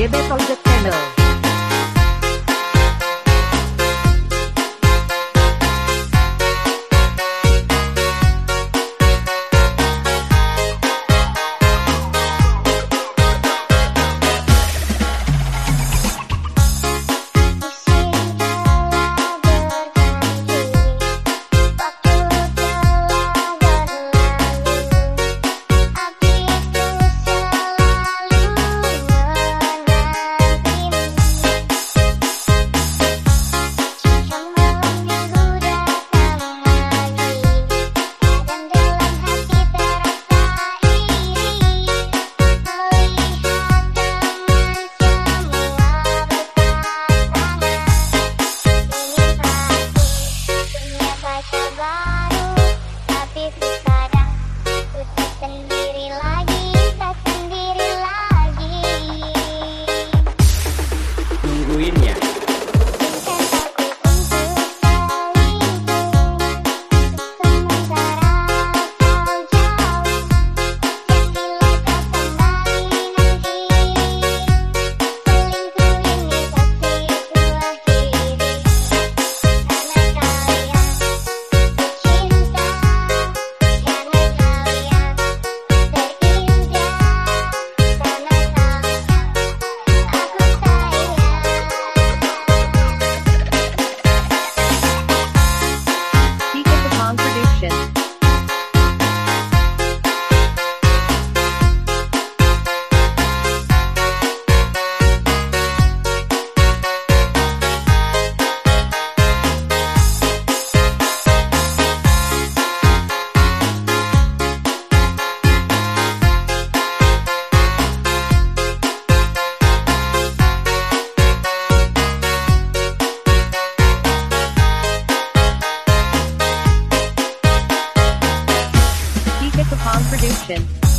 BB Project Channel. Production